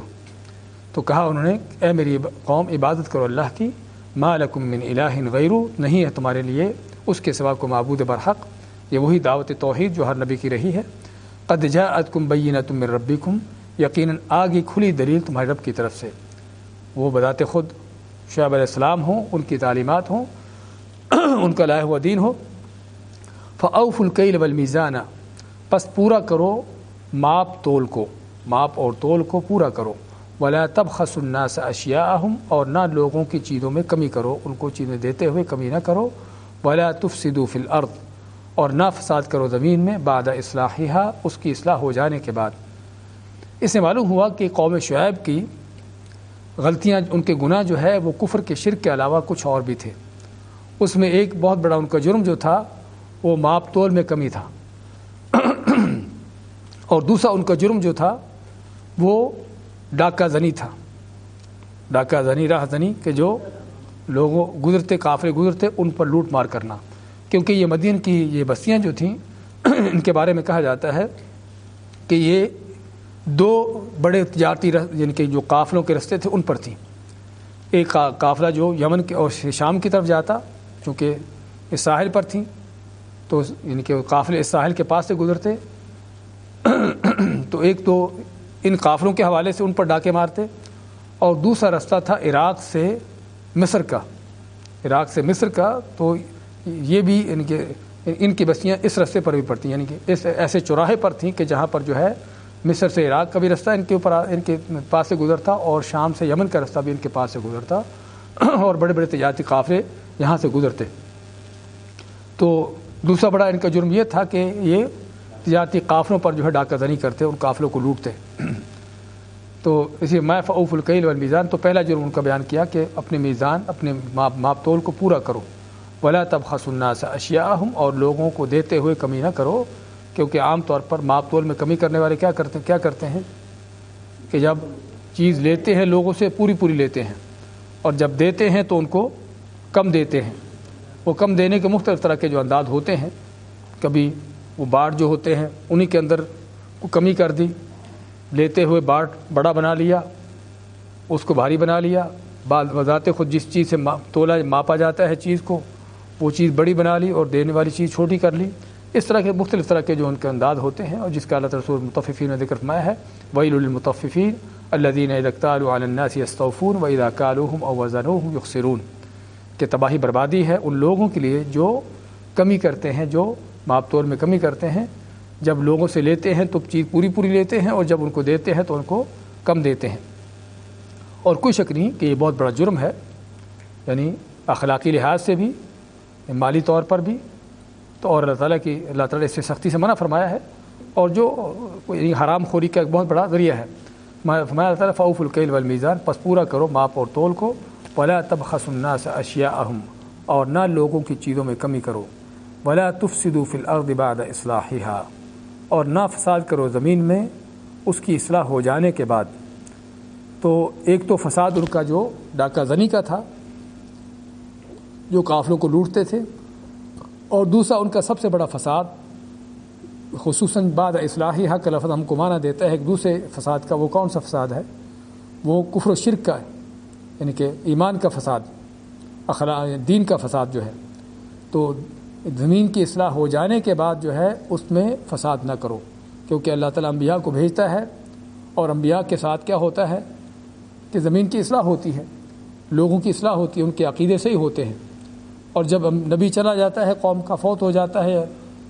تو کہا انہوں نے، اے میری قوم، عبادت کرو اللہ کی مالکم من الہ غیر نہیں ہے تمہارے لیے، اس کے سوا کو معبود برحق یہ وہی دعوت توحید جو ہر نبی کی رہی ہے۔ قد جاءتکم بینۃ من ربکم یقیناً آگے کھلی دلیل تمہارے رب کی طرف سے۔ وہ بذات خود شعب علیہ السلام ہوں، ان کی تعلیمات ہوں، ان کا لاہ ہوا دین ہو۔ فعف القیل والمیزانہ پس پورا کرو ماپ تول کو، ماپ اور تول کو پورا کرو۔ ولا تب خس الناس اشیا اور نہ لوگوں کی چیزوں میں کمی کرو، ان کو چیزیں دیتے ہوئے کمی نہ کرو۔ ولا تفسدوا فی الارض اور نہ فساد کرو زمین میں بعد اصلاحیہ اس کی اصلاح ہو جانے کے بعد۔ اس سے معلوم ہوا کہ قوم شعیب کی غلطیاں ان کے گناہ جو ہے وہ کفر کے شرک کے علاوہ کچھ اور بھی تھے۔ اس میں ایک بہت بڑا ان کا جرم جو تھا، وہ ماپ تول میں کمی تھا۔ اور دوسرا ان کا جرم جو تھا، وہ ڈاکہ زنی تھا۔ ڈاکہ زنی، راہ زنی کہ جو لوگوں گزرتے، کافرے گزرتے، ان پر لوٹ مار کرنا۔ کیونکہ یہ مدین کی یہ بستیاں جو تھیں، ان کے بارے میں کہا جاتا ہے کہ یہ دو بڑے تجارتی یعنی کہ جو قافلوں کے رستے تھے ان پر تھیں ایک قافلہ جو یمن کے اور شام کی طرف جاتا، چونکہ اس ساحل پر تھیں تو یعنی کہ قافلے اس ساحل کے پاس سے گزرتے۔ تو ایک تو ان قافلوں کے حوالے سے ان پر ڈاکے مارتے، اور دوسرا رستہ تھا عراق سے مصر کا۔ عراق سے مصر کا، تو یہ بھی یعنی ان کے ان کی بستیاں اس رستے پر بھی پڑتی یعنی کہ اس ایسے چوراہے پر تھیں کہ جہاں پر جو ہے مصر سے عراق کا بھی رستہ ان کے اوپر ان کے پاس سے گزرتا اور شام سے یمن کا رستہ بھی ان کے پاس سے گزرتا اور بڑے بڑے تجارتی قافلے یہاں سے گزرتے۔ تو دوسرا بڑا ان کا جرم یہ تھا کہ یہ تجارتی قافلوں پر جو ہے ڈاکہ زنی کرتے، ان قافلوں کو لوٹتے۔ تو اسی میں فعوف القیل والمیزان تو پہلا جرم ان کا بیان کیا کہ اپنے میزان، اپنے ماپ ماپ تول کو پورا کرو۔ ولا تب خسنا سا اشیا اور لوگوں کو دیتے ہوئے کمی نہ کرو۔ کیونکہ عام طور پر ماپ تول میں کمی کرنے والے کیا کرتے ہیں کیا کرتے ہیں کہ جب چیز لیتے ہیں لوگوں سے پوری پوری لیتے ہیں اور جب دیتے ہیں تو ان کو کم دیتے ہیں۔ وہ کم دینے کے مختلف طرح کے جو انداز ہوتے ہیں، کبھی وہ باٹ جو ہوتے ہیں، انہی کے اندر کو کمی کر دی۔ لیتے ہوئے باٹ بڑا بنا لیا، اس کو بھاری بنا لیا۔ بعض وضاحت خود جس چیز سے تولا ماپا جاتا ہے چیز کو، وہ چیز بڑی بنا لی اور دینے والی چیز چھوٹی کر لی۔ اس طرح کے مختلف طرح کے جو ان کے انداز ہوتے ہیں اور جس کا اللہ رسول متفقین نے ذکر فرمایا ہے، ویل المطففین اللہ دین اقطال الناس استوفون و ادا کالحم او وزن یکسرون کہ تباہی بربادی ہے ان لوگوں کے لیے جو کمی کرتے ہیں، جو ماپ طور میں کمی کرتے ہیں۔ جب لوگوں سے لیتے ہیں تو چیز پوری پوری لیتے ہیں اور جب ان کو دیتے ہیں تو ان کو کم دیتے ہیں۔ اور کوئی شک نہیں کہ یہ بہت بڑا جرم ہے یعنی اخلاقی لحاظ سے بھی، مالی طور پر بھی تو اور اللہ تعالیٰ کی اللہ تعالیٰ اس سے سختی سے منع فرمایا ہے اور جو یعنی حرام خوری کا ایک بہت بڑا ذریعہ ہے۔ فرمایا اللہ تعالیٰ فعف القیل والمیزان پس پورا کرو، ماپ اور تول کو۔ ولا تب خس الناس اشیا اہم اور نہ لوگوں کی چیزوں میں کمی کرو۔ ولا تفسدوا فی الارض بعد اصلاحها اور نہ فساد کرو زمین میں اس کی اصلاح ہو جانے کے بعد۔ تو ایک تو فساد ان کا جو ڈاکہ زنی کا تھا، جو قافلوں کو لوٹتے تھے اور دوسرا ان کا سب سے بڑا فساد، خصوصاً بعد اصلاحی حق لفظ ہم کو مانا دیتا ہے ایک دوسرے فساد کا، وہ کون سا فساد ہے؟ وہ کفر و شرک کا ہے یعنی کہ ایمان کا فساد اخلا دین کا فساد جو ہے۔ تو زمین کی اصلاح ہو جانے کے بعد جو ہے، اس میں فساد نہ کرو، کیونکہ اللہ تعالیٰ انبیاء کو بھیجتا ہے۔ اور انبیاء کے ساتھ کیا ہوتا ہے؟ کہ زمین کی اصلاح ہوتی ہے، لوگوں کی اصلاح ہوتی ہے، ان کے عقیدے سے ہی ہوتے ہیں۔ اور جب نبی چلا جاتا ہے، قوم کا فوت ہو جاتا ہے،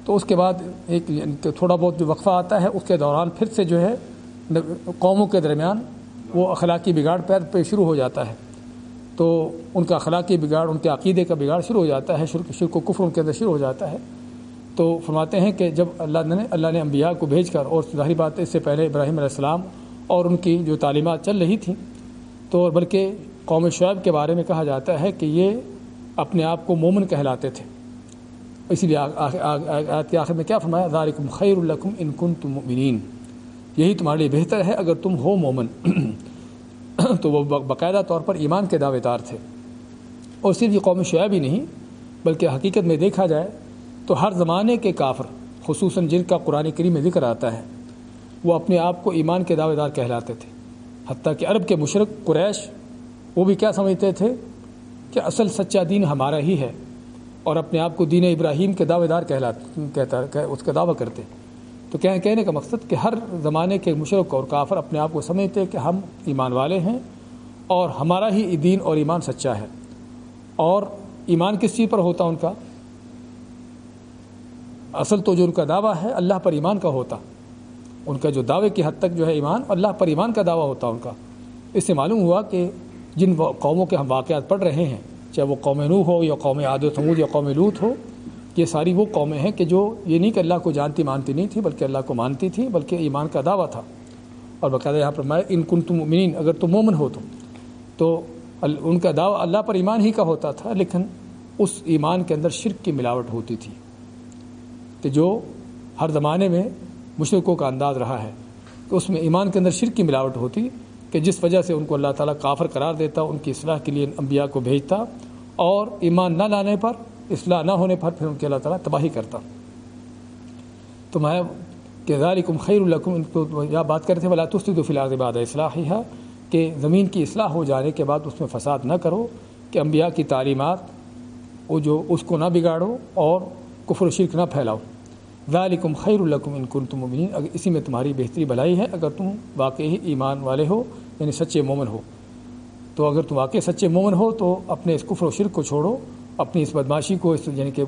تو اس کے بعد ایک یعنی تھوڑا بہت جو وقفہ آتا ہے۔ اس کے دوران پھر سے جو ہے، قوموں کے درمیان وہ اخلاقی بگاڑ پیر پہ شروع ہو جاتا ہے۔ تو ان کا اخلاقی بگاڑ، ان کے عقیدے کا بگاڑ شروع ہو جاتا ہے۔ شرک شرک و کفر ان کے اندر شروع ہو جاتا ہے۔ تو فرماتے ہیں کہ جب اللہ نے اللہ نے انبیاء کو بھیج کر، اور ظاہری بات اس سے پہلے ابراہیم علیہ السلام اور ان کی جو تعلیمات چل رہی تھیں، تو بلکہ قوم شعیب کے بارے میں کہا جاتا ہے کہ یہ اپنے آپ کو مومن کہلاتے تھے۔ اسی لیے آیت کے آخر میں کیا فرمایا؟ ذالکم خیر الکم ان کن تم یہی تمہارے لیے بہتر ہے اگر تم ہو مومن۔ تو وہ باقاعدہ طور پر ایمان کے دعوے دار تھے۔ اور صرف یہ قوم شعیب ہی نہیں، بلکہ حقیقت میں دیکھا جائے تو ہر زمانے کے کافر، خصوصاً جن کا قرآن کریم میں ذکر آتا ہے، وہ اپنے آپ کو ایمان کے دعوے دار کہلاتے تھے۔ حتیٰ کہ عرب کے مشرق قریش، وہ بھی کیا سمجھتے تھے؟ کہ اصل سچا دین ہمارا ہی ہے اور اپنے آپ کو دین ابراہیم کے دعوے دار کہلاتے کہتا اس کا دعویٰ کرتے۔ تو کہنے کا مقصد کہ ہر زمانے کے مشرق اور کافر اپنے آپ کو سمجھتے کہ ہم ایمان والے ہیں اور ہمارا ہی دین اور ایمان سچا ہے۔ اور ایمان کس چیز پر ہوتا ان کا؟ اصل تو جو ان کا دعویٰ ہے اللہ پر ایمان کا ہوتا۔ ان کا جو دعوے کی حد تک جو ہے ایمان، اللہ پر ایمان کا دعویٰ ہوتا ان کا۔ اس سے معلوم ہوا کہ جن قوموں کے ہم واقعات پڑھ رہے ہیں، چاہے وہ قوم نو ہو یا قوم عاد و سمود یا قوم لوت ہو، یہ ساری وہ قومیں ہیں کہ جو یہ نہیں کہ اللہ کو جانتی مانتی نہیں تھی بلکہ اللہ کو مانتی تھی بلکہ ایمان کا دعویٰ تھا۔ اور باقاعدہ یہاں پر میں ان کن تم مین اگر تم مومن ہو تم تو ان کا دعویٰ اللہ پر ایمان ہی کا ہوتا تھا، لیکن اس ایمان کے اندر شرک کی ملاوٹ ہوتی تھی۔ کہ جو ہر زمانے میں مشرقوں کا انداز رہا ہے، کہ اس میں ایمان کے اندر شرک کی ملاوٹ ہوتی کہ جس وجہ سے ان کو اللہ تعالیٰ کافر قرار دیتا، ان کی اصلاح کے لیے انبیاء کو بھیجتا اور ایمان نہ لانے پر، اصلاح نہ ہونے پر پھر ان کے اللہ تعالیٰ تباہی کرتا۔ تو میں کہ ذالکم خیر الکم ان کو یا بات کرتے بلا تست فی الحال بعد اصلاح ہی ہے کہ زمین کی اصلاح ہو جانے کے بعد اس میں فساد نہ کرو، کہ انبیاء کی تعلیمات وہ جو اس کو نہ بگاڑو اور کفر و شرک نہ پھیلاؤ۔ ذالکم خیر الکم ان کن تم اگر اسی میں تمہاری بہتری بھلائی ہے، اگر تم واقعی ایمان والے ہو یعنی سچے مومن ہو۔ تو اگر تم واقعی سچے مومن ہو تو اپنے اس کفر و شرک کو چھوڑو، اپنی اس بدماشی کو، اس یعنی کہ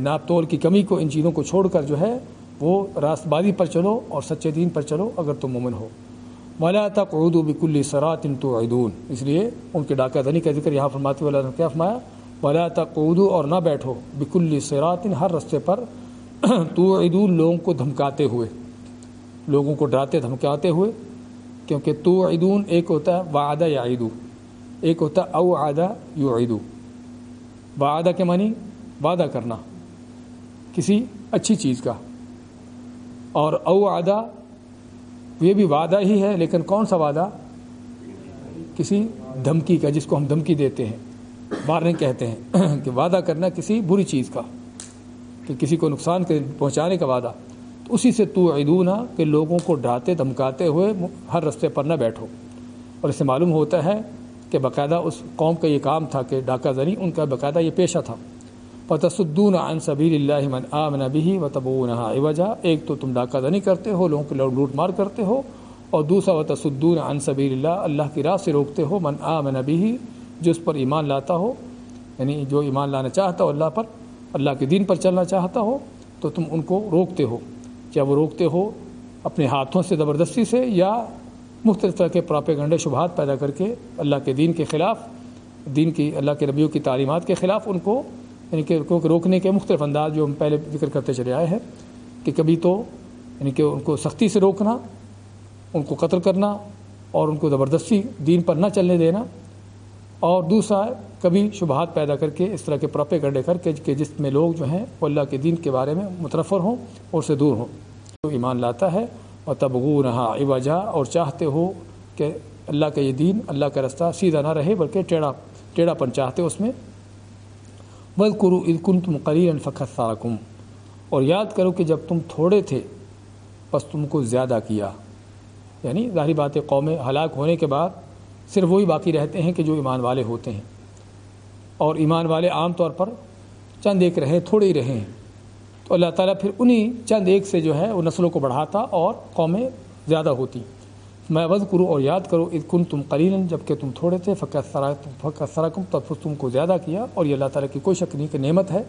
ناپ تول کی کمی کو، ان چیزوں کو چھوڑ کر جو ہے وہ راست بازی پر چلو اور سچے دین پر چلو اگر تم مومن ہو۔ مولا تک اردو بک سرات ان تو عیدون اس لیے ان کے ڈاکہ دنی کا ذکر یہاں فرماتے والا نے کیا فرمایا؟ مولا تک اردو اور نہ بیٹھو۔ بک سرات ہر رستے پر تو عیدون لوگوں کو دھمکاتے ہوئے۔ لوگوں کو ڈراتے، دھمکاتے ہوئے۔ کیونکہ تو عیدون ایک ہوتا ہے وعدہ یا عیدو ایک ہوتا ہے او عادہ یو عیدو وعدہ کے معنی وعدہ کرنا، کسی اچھی چیز کا۔ اور او عادہ یہ بھی وعدہ ہی ہے، لیکن کون سا وعدہ؟ کسی دھمکی کا، جس کو ہم دھمکی دیتے ہیں، وارننگ کہتے ہیں کہ وعدہ کرنا کسی بری چیز کا، کہ کسی کو نقصان پہنچانے کا وعدہ۔ اسی سے تو عیدونہ کہ لوگوں کو ڈراتے دھمکاتے ہوئے ہر رستے پر نہ بیٹھو۔ اور اس سے معلوم ہوتا ہے کہ باقاعدہ اس قوم کا یہ کام تھا کہ ڈاکہ زنی، ان کا باقاعدہ یہ پیشہ تھا۔ پتسدون عن سبیل اللہ من آمن به وتبغونها عوجا۔ ایک تو تم ڈاکہ زنی کرتے ہو، لوگوں کو لوٹ مار کرتے ہو۔ اور دوسرا، وتصدون عن سبیل اللہ اللہ کی راہ سے روکتے ہو، من آمن به، جو اس پر ایمان لاتا ہو۔ یعنی جو ایمان لانا چاہتا ہو اللہ پر، اللہ کے دین پر چلنا چاہتا ہو، تو تم ان کو روکتے ہو۔ چاہے وہ روکتے ہو اپنے ہاتھوں سے زبردستی سے یا مختلف طرح کے پراپے گنڈے شبہات پیدا کر کے اللہ کے دین کے خلاف، دین کی، اللہ کے ربیوں کی تعلیمات کے خلاف ان کو یعنی کہ روکنے کے مختلف انداز جو ہم پہلے ذکر کرتے چلے آئے ہیں کہ کبھی تو یعنی کہ ان کو سختی سے روکنا، ان کو قتل کرنا اور ان کو زبردستی دین پر نہ چلنے دینا اور دوسرا، کبھی شبہات پیدا کر کے اس طرح کے پراپے گڈے کر کے کہ جس میں لوگ جو ہیں وہ اللہ کے دین کے بارے میں مترفر ہوں اور سے دور ہوں۔ تو ایمان لاتا ہے اور تبغو رہا وجہ اور چاہتے ہو کہ اللہ کا یہ دین، اللہ کا رستہ سیدھا نہ رہے بلکہ ٹیڑھا ٹیڑھا پن چاہتے اس میں۔ بل کرو عدکن تم قری الفقت اور یاد کرو کہ جب تم تھوڑے تھے، بس تم کو زیادہ کیا۔ یعنی ظاہری بات قومیں ہلاک ہونے کے بعد صرف وہی باقی رہتے ہیں کہ جو ایمان والے ہوتے ہیں۔ اور ایمان والے عام طور پر چند ایک رہیں تھوڑے ہی رہیں تو اللہ تعالیٰ پھر انہی چند ایک سے جو ہے وہ نسلوں کو بڑھاتا اور قومیں زیادہ ہوتی۔ میں وض کروں اور یاد کرو کن تم قلیل جبکہ تم تھوڑے تھے فقط سرا فقط سراکم تب تم کو زیادہ کیا۔ اور یہ اللہ تعالیٰ کی کوئی شک نہیں کہ نعمت ہے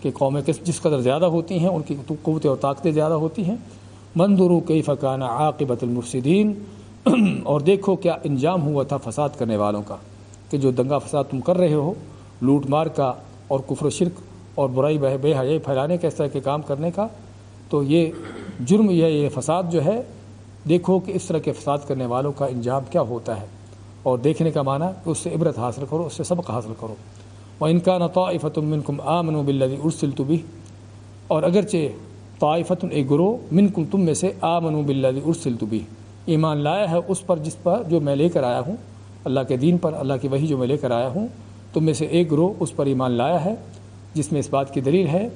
کہ قومیں کس جس قدر زیادہ ہوتی ہیں، ان کی قوتیں اور طاقتیں زیادہ ہوتی ہیں۔ مندرو کئی فقانہ عاقبت المفصدین اور دیکھو کیا انجام ہوا تھا فساد کرنے والوں کا کہ جو دنگا فساد تم کر رہے ہو، لوٹ مار کا اور کفر و شرک اور برائی بے بے حیائی پھیلانے کا اس طرح کے کام کرنے کا، تو یہ جرم یہ یہ فساد جو ہے، دیکھو کہ اس طرح کے فساد کرنے والوں کا انجام کیا ہوتا ہے۔ اور دیکھنے کا معنی کہ اس سے عبرت حاصل کرو، اس سے سبق حاصل کرو۔ وہ ان کا نطائفت منکم آمن و بلّی ارسل بھی اور اگرچہ طائفت ایک گروہ من کم تم میں سے آمن و بلّی ارسل بھی ایمان لایا ہے اس پر جس پر جو میں لے کر آیا ہوں، اللہ کے دین پر، اللہ کی وہی جو میں لے کر آیا ہوں تم میں سے ایک گروہ اس پر ایمان لایا ہے، جس میں اس بات کی دلیل ہے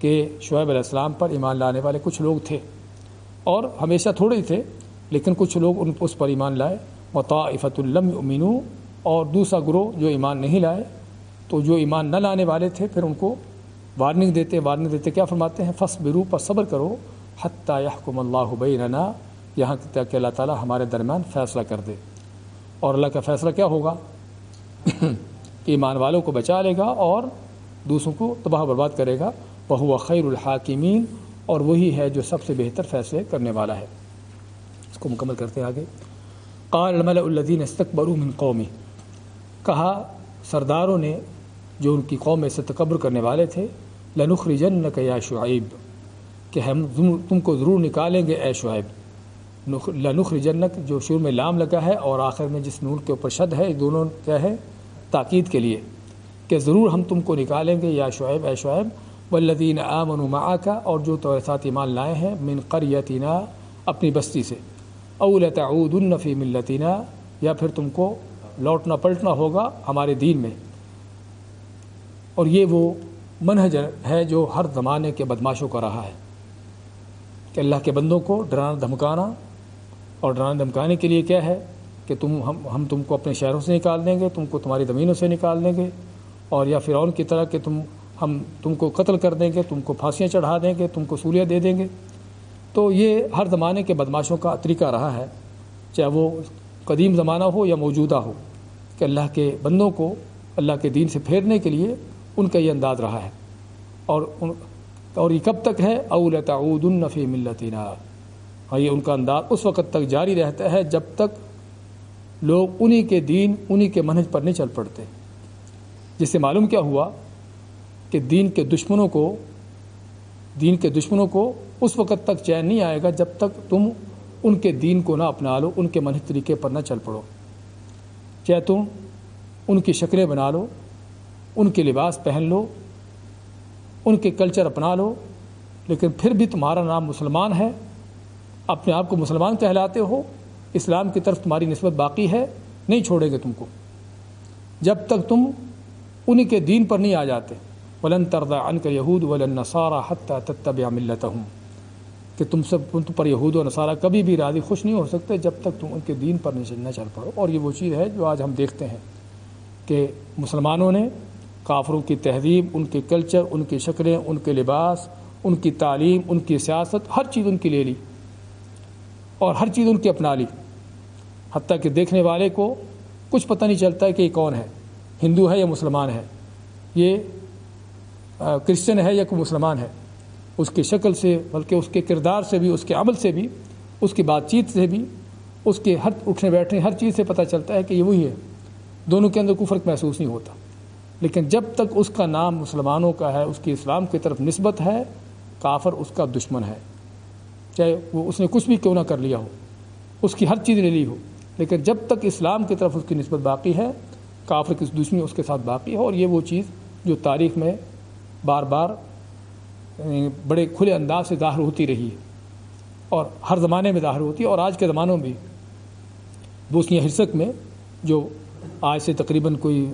کہ شعیب علیہ السلام پر ایمان لانے والے کچھ لوگ تھے۔ اور ہمیشہ تھوڑے ہی تھے، لیکن کچھ لوگ ان، اس پر ایمان لائے۔ مطافت الم امینو اور دوسرا گروہ جو ایمان نہیں لائے، تو جو ایمان نہ لانے والے تھے، پھر ان کو وارننگ دیتے۔ وارننگ دیتے کیا فرماتے ہیں؟ فص برو پر صبر کرو۔ حتیٰ یحکم اللہ بیننا یہاں تک کہ اللہ تعالیٰ ہمارے درمیان فیصلہ کر دے۔ اور اللہ کا فیصلہ کیا ہوگا؟ ایمان والوں کو بچا لے گا اور دوسروں کو تباہ برباد کرے گا۔ وہ خیر الحاکمین اور وہی ہے جو سب سے بہتر فیصلے کرنے والا ہے۔ اس کو مکمل کرتے آگے۔ قال الملأ الذین استکبروا من قومی کہا، سرداروں نے جو ان کی قوم میں سے تکبر کرنے والے تھے لنخرجنک یا شعیب کہ ہم تم کو ضرور نکالیں گے، اے شعیب۔ لنخرجنک جو شروع میں لام لگا ہے اور آخر میں جس نون کے اوپر شد ہے دونوں کیا ہے؟ تاکید کے لیے کہ ضرور ہم تم کو نکالیں گے، یا شعیب، اے شعیب، والذین آمنوا معاکا اور جو تو ساتھ ایمان لائے ہیں، من قریتنا، اپنی بستی سے۔ اول تعودن فی ملتنا، یا پھر تم کو لوٹنا پلٹنا ہوگا ہمارے دین میں۔ اور یہ وہ منہج ہے جو ہر زمانے کے بدماشوں کا رہا ہے کہ اللہ کے بندوں کو ڈرانا، دھمکانا اور ڈرانا دھمکانے کے لیے کیا ہے کہ تم ہم ہم تم کو اپنے شہروں سے نکال دیں گے، تم کو تمہاری زمینوں سے نکال دیں گے، اور یا فرعون کی طرح کہ تم ہم تم کو قتل کر دیں گے، تم کو پھانسیاں چڑھا دیں گے، تم کو سولیاں دے دیں گے۔ تو یہ ہر زمانے کے بدماشوں کا طریقہ رہا ہے، چاہے وہ قدیم زمانہ ہو یا موجودہ ہو، کہ اللہ کے بندوں کو اللہ کے دین سے پھیرنے کے لیے ان کا یہ انداز رہا ہے۔ اور ان اور یہ کب تک ہے؟ اول تعود النفی ملتنا۔ ہاں یہ ان کا انداز اس وقت تک جاری رہتا ہے جب تک لوگ انہی کے دین، انہی کے منہج پر نہیں چل پڑتے۔ جس سے معلوم کیا ہوا کہ دین کے دشمنوں کو، دین کے دشمنوں کو اس وقت تک چین نہیں آئے گا جب تک تم ان کے دین کو نہ اپنا لو، ان کے منحص طریقے پر نہ چل پڑو۔ چاہے تم ان کی شکلیں بنا لو، ان کے لباس پہن لو، ان کے کلچر اپنا لو، لیکن پھر بھی تمہارا نام مسلمان ہے۔ اپنے آپ کو مسلمان کہلاتے ہو، اسلام کی طرف تمہاری نسبت باقی ہے، نہیں چھوڑیں گے تم کو۔ جب تک تم انہی کے دین پر نہیں آ جاتے، ولن تردا ان کا یہود ولن نصارہ حتیٰ تتبع ملتا ہوں کہ تم سب، تم پر یہود و نصارہ کبھی بھی راضی، خوش نہیں ہو سکتے جب تک تم ان کے دین پر نہ چل پڑو۔ اور یہ وہ چیز ہے جو آج ہم دیکھتے ہیں کہ مسلمانوں نے کافروں کی تہذیب، ان کے کلچر ان کی شکلیں، ان کے لباس، ان کی تعلیم، ان کی سیاست، ہر چیز ان کی لے لی۔ اور ہر چیز ان کی اپنا لی حتیٰ کہ دیکھنے والے کو کچھ پتہ نہیں چلتا ہے کہ یہ کون ہے، ہندو ہے یا مسلمان ہے۔ یہ کرسچن ہے یا کوئی مسلمان ہے۔ اس کی شکل سے، بلکہ اس کے کردار سے بھی، اس کے عمل سے بھی، اس کی بات چیت سے بھی، اس کے ہر اٹھنے بیٹھنے، ہر چیز سے پتہ چلتا ہے کہ یہ وہی ہے۔ دونوں کے اندر کوئی فرق محسوس نہیں ہوتا۔ لیکن جب تک اس کا نام مسلمانوں کا ہے، اس کی اسلام کی طرف نسبت ہے، کافر اس کا دشمن ہے۔ چاہے وہ اس نے کچھ بھی کیوں نہ کر لیا ہو، اس کی ہر چیز لے لی ہو۔ لیکن جب تک اسلام کی طرف اس کی نسبت باقی ہے، کافر کی دشمنی اس کے ساتھ باقی ہے، اور یہ وہ چیز جو تاریخ میں بار بار یعنی بڑے کھلے انداز سے ظاہر ہوتی رہی ہے، اور ہر زمانے میں ظاہر ہوتی ہے، اور آج کے زمانوں میں بوسنیا ہرسک میں جو آج سے تقریباً کوئی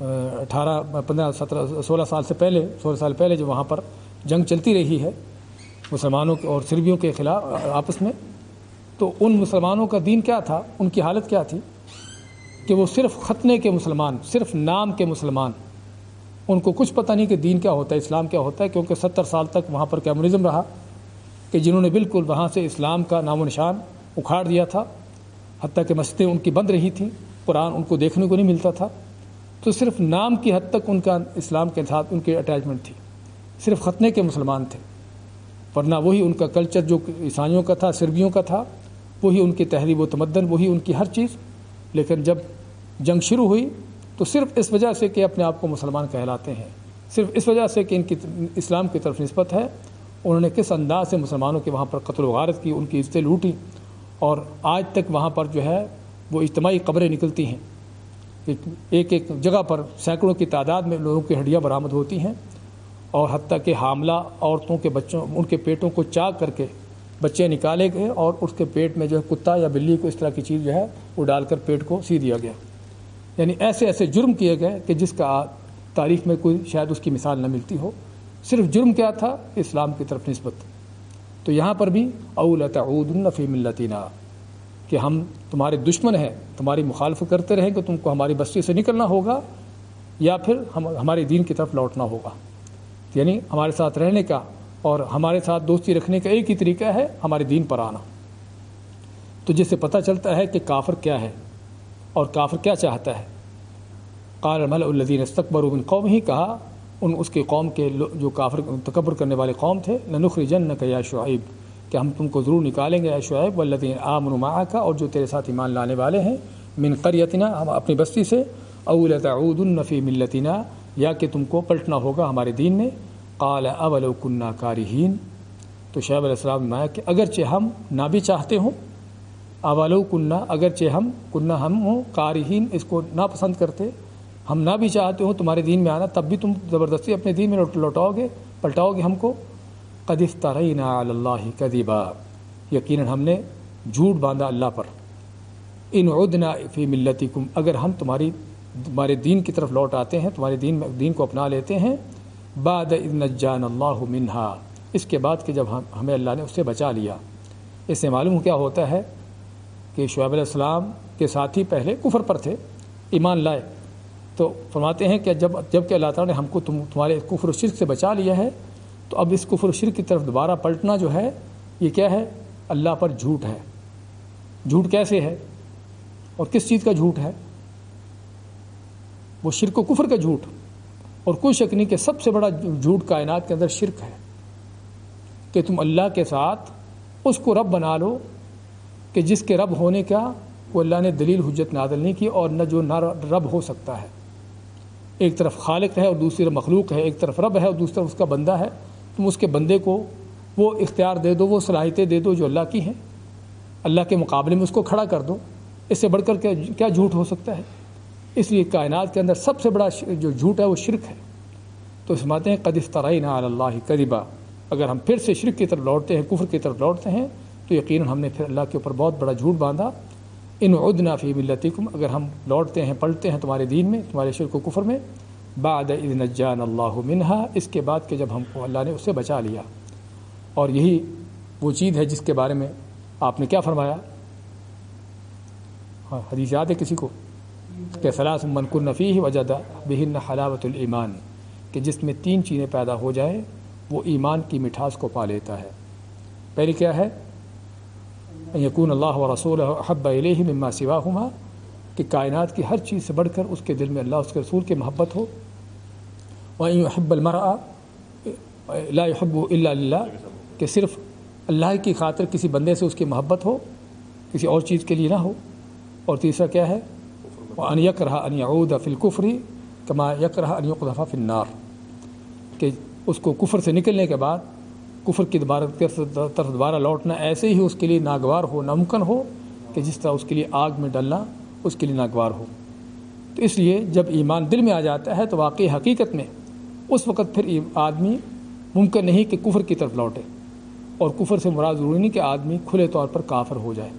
اٹھارہ، پندرہ، سترہ، سولہ سال سے پہلے، سولہ سال پہلے جو وہاں پر جنگ چلتی رہی ہے مسلمانوں کے اور سربیوں کے خلاف، آپس میں۔ تو ان مسلمانوں کا دین کیا تھا؟ ان کی حالت کیا تھی؟ کہ وہ صرف ختنے کے مسلمان، صرف نام کے مسلمان۔ ان کو کچھ پتہ نہیں کہ دین کیا ہوتا ہے، اسلام کیا ہوتا ہے، کیونکہ ستر سال تک وہاں پر کمیونزم رہا کہ جنہوں نے بالکل وہاں سے اسلام کا نام و نشان اکھاڑ دیا تھا۔ حتیٰ کہ مسجدیں ان کی بند رہی تھیں، قرآن ان کو دیکھنے کو نہیں ملتا تھا۔ تو صرف نام کی حد تک ان کا اسلام کے ساتھ ان کی اٹیچمنٹ تھی۔ صرف ختنے کے مسلمان تھے۔ ورنہ وہی ان کا کلچر جو عیسائیوں کا تھا، سربیوں کا تھا، وہی ان کی تحریب و تمدن، وہی ان کی ہر چیز۔ لیکن جب جنگ شروع ہوئی تو صرف اس وجہ سے کہ اپنے آپ کو مسلمان کہلاتے ہیں۔ صرف اس وجہ سے کہ ان کی اسلام کی طرف نسبت ہے۔ انہوں نے کس انداز سے مسلمانوں کے وہاں پر قتل و غارت کی، ان کی عزتیں لوٹی اور آج تک وہاں پر جو ہے، وہ اجتماعی قبریں نکلتی ہیں۔ ایک ایک جگہ پر سینکڑوں کی تعداد میں لوگوں کی ہڈیاں برآمد ہوتی ہیں۔ اور حتیٰ کہ حاملہ عورتوں کے بچوں، ان کے پیٹوں کو چاک کر کے بچے نکالے گئے اور اس کے پیٹ میں جو ہے کتا یا بلی کو اس طرح کی چیز جو ہے وہ ڈال کر پیٹ کو سی دیا گیا۔ یعنی ایسے ایسے جرم کیے گئے کہ جس کا تاریخ میں کوئی شاید اس کی مثال نہ ملتی ہو۔ صرف جرم کیا تھا؟ اسلام کی طرف نسبت۔ تو یہاں پر بھی اول تعود الفی ملتینہ کہ ہم تمہارے دشمن ہیں، تمہاری مخالفت کرتے رہیں کہ تم کو ہماری بستی سے نکلنا ہوگا یا پھر ہم، ہمارے دین کی طرف لوٹنا ہوگا۔ یعنی ہمارے ساتھ رہنے کا اور ہمارے ساتھ دوستی رکھنے کا ایک ہی طریقہ ہے ہمارے دین پر آنا۔ تو جس سے پتہ چلتا ہے کہ کافر کیا ہے اور کافر کیا چاہتا ہے۔ قال مل الدین استقبر بن قوم ہی کہا، ان اس کے قوم کے جو کافر تکبر کرنے والے قوم تھے نخر جن نہ یا شعیب، کہ ہم تم کو ضرور نکالیں گے یا شعیب، والذین آمن معا کا اور جو تیرے ساتھ ایمان لانے والے ہیں، من قریتنا، ہم اپنی بستی سے اول تعود النفی ملتنا یا کہ تم کو پلٹنا ہوگا ہمارے دین میں۔ قال اول کنہ کارہین۔ تو شعیب علیہ السلام نے کہ اگرچہ ہم نہ بھی چاہتے ہوں اول کنہ اگرچہ ہم کنہ ہم ہوں، کارہین اس کو نہ پسند کرتے۔ ہم نہ بھی چاہتے ہوں تمہارے دین میں آنا، تب بھی تم زبردستی اپنے دین میں لوٹاؤ گے، پلٹاؤ گے ہم کو۔ قدف ترینہ اللہ قدیبہ یقیناً ہم نے جھوٹ باندھا اللہ پر۔ ان عدنا فی ملتی کم اگر ہم تمہاری تمہارے دین کی طرف لوٹ آتے ہیں، تمہارے دین میں، دین کو اپنا لیتے ہیں۔ بعد نجان اللہ منہا، اس کے بعد کہ جب ہمیں اللہ نے اس سے بچا لیا۔ اس سے معلوم کیا ہوتا ہے کہ شعیب علیہ السلام کے ساتھی پہلے کفر پر تھے، ایمان لائے۔ تو فرماتے ہیں کہ جب جبکہ اللہ تعالیٰ نے ہم کو تم، تمہارے کفر و شرک سے بچا لیا ہے، تو اب اس کفر و شرک کی طرف دوبارہ پلٹنا جو ہے، یہ کیا ہے؟ اللہ پر جھوٹ ہے۔ جھوٹ کیسے ہے؟ اور کس چیز کا جھوٹ ہے؟ وہ شرک و کفر کا جھوٹ اور کوئی شک نہیں کہ سب سے بڑا جھوٹ کائنات کے اندر شرک ہے کہ تم اللہ کے ساتھ اس کو رب بنا لو کہ جس کے رب ہونے کا وہ اللہ نے دلیل حجت نادل نہیں کی اور نہ جو نہ رب ہو سکتا ہے۔ ایک طرف خالق ہے اور دوسری طرف مخلوق ہے، ایک طرف رب ہے اور دوسری طرف اس کا بندہ ہے۔ تم اس کے بندے کو وہ اختیار دے دو، وہ صلاحیتیں دے دو جو اللہ کی ہیں۔ اللہ کے مقابلے میں اس کو کھڑا کر دو۔ اس سے بڑھ کر کیا جھوٹ ہو سکتا ہے؟ اس لیے کائنات کے اندر سب سے بڑا جو جھوٹ ہے وہ شرک ہے۔ تو اس ہیں قدف ترائین اللہ قریبا اگر ہم پھر سے شرک کی طرف لوٹتے ہیں، کفر کی طرف لوٹتے ہیں، تو یقیناً ہم نے پھر اللہ کے اوپر بہت بڑا جھوٹ باندھا۔ ان عدنا فی ملتکم اگر ہم لوٹتے ہیں، پلٹتے ہیں تمہارے دین میں، تمہارے شرک و کفر میں۔ بعد اذ نجان اللہ منہا اس کے بعد کہ جب ہم کو اللہ نے اس سے بچا لیا۔ اور یہی وہ چیز ہے جس کے بارے میں آپ نے کیا فرمایا؟ ہاں حدیث یاد ہے کسی کو؟ کہ سلاس منکن نفی وجدہ بہن حلاوت الایمان، کہ جس میں تین چیزیں پیدا ہو جائیں، وہ ایمان کی مٹھاس کو پا لیتا ہے۔ پہلی کیا ہے؟ یقون اللہ و رسول حب علیہ مما سوا ہما کہ کائنات کی ہر چیز سے بڑھ کر اس کے دل میں اللہ، اس کے رسول کی محبت ہو۔ وہیں حب المرا لا حب اللہ اللہ کہ صرف اللہ کی خاطر کسی بندے سے اس کی محبت ہو، کسی اور چیز کے لیے نہ ہو۔ اور تیسرا کیا ہے؟ ان یک رہا ان یعود فی الکفری کما یک رہا ان یقذف فی النار کہ اس کو کفر سے نکلنے کے بعد کفر کی دوبارہ طرف دوبارہ لوٹنا ایسے ہی اس کے لیے ناگوار ہو ناممکن ہو کہ جس طرح اس کے لیے آگ میں ڈلنا اس کے لیے ناگوار ہو۔ تو اس لیے جب ایمان دل میں آ جاتا ہے تو واقعی حقیقت میں اس وقت پھر آدمی ممکن نہیں کہ کفر کی طرف لوٹے اور کفر سے مراد ضروری نہیں کہ آدمی کھلے طور پر کافر ہو جائے۔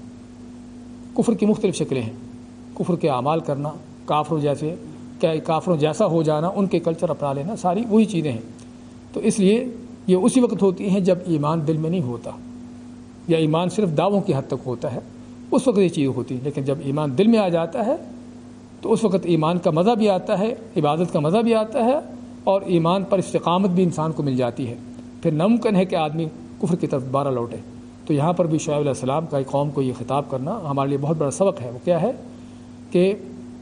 کفر کی مختلف شکلیں ہیں۔ کفر کے اعمال کرنا، کافروں جیسے کیا کافروں جیسا ہو جانا، ان کے کلچر اپنا لینا، ساری وہی چیزیں ہیں۔ تو اس لیے یہ اسی وقت ہوتی ہیں جب ایمان دل میں نہیں ہوتا، یا ایمان صرف دعووں کی حد تک ہوتا ہے۔ اس وقت یہ چیز ہوتی ہے لیکن جب ایمان دل میں آ جاتا ہے، تو اس وقت ایمان کا مزہ بھی آتا ہے، عبادت کا مزہ بھی آتا ہے، اور ایمان پر استقامت بھی انسان کو مل جاتی ہے۔ پھر نمکن ہے کہ آدمی کفر کی طرف دوبارہ لوٹے۔ تو یہاں پر بھی شعیب علیہ السلام کا قوم کو یہ خطاب کرنا ہمارے لیے بہت بڑا سبق ہے۔ وہ کیا ہے؟ کہ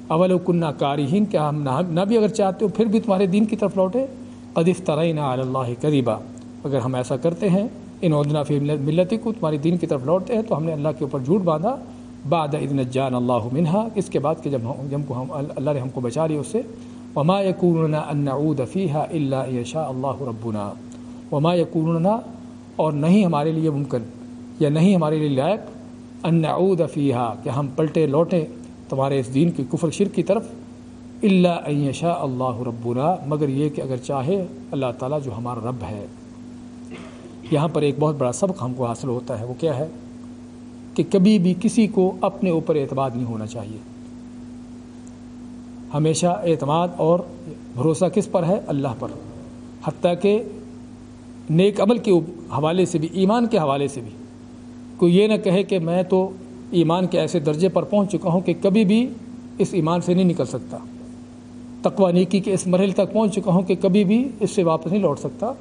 اول کنہ کارہین کیا ہم نہ بھی اگر چاہتے ہو، پھر بھی تمہارے دین کی طرف لوٹے۔ قدف ترین اللہ قریبا اگر ہم ایسا کرتے ہیں، ان عدنا فی ملتی کو تمہاری دین کی طرف لوٹتے ہیں، تو ہم نے اللہ کے اوپر جھوٹ باندھا۔ بعد ادن جان اللہ منہا، اس کے بعد کہ جب ہم جب کو ہم اللہ نے ہم کو بچا لی اس سے۔ وما یقون ان نعود فیہا الا یشاء اللہ ربنا۔ وما یقون اور نہیں ہمارے لیے ممکن، یا نہیں ہمارے لیے لائق، ان نعود فیہا، کہ ہم پلٹے لوٹیں۔ تمہارے اس دین کی کفر شرک کی طرف اللہ عیشا اللہ ربنا، مگر یہ کہ اگر چاہے اللہ تعالیٰ جو ہمارا رب ہے۔ یہاں پر ایک بہت بڑا سبق ہم کو حاصل ہوتا ہے، وہ کیا ہے؟ کہ کبھی بھی کسی کو اپنے اوپر اعتماد نہیں ہونا چاہیے۔ ہمیشہ اعتماد اور بھروسہ کس پر ہے؟ اللہ پر۔ حتیٰ کہ نیک عمل کے حوالے سے بھی، ایمان کے حوالے سے بھی۔ کوئی یہ نہ کہے کہ میں تو ایمان کے ایسے درجے پر پہنچ چکا ہوں کہ کبھی بھی اس ایمان سے نہیں نکل سکتا۔ تقوی نیکی کے اس مرحلے تک پہنچ چکا ہوں کہ کبھی بھی اس سے واپس نہیں لوٹ سکتا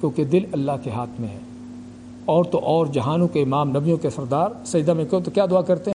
کیونکہ دل اللہ کے ہاتھ میں ہے۔ اور تو اور جہانوں کے امام نبیوں کے سردار سجدہ میں کیوں تو کیا دعا کرتے ہیں؟